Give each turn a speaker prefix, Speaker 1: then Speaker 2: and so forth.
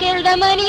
Speaker 1: ಕೇಳ್ದ ಮನಿ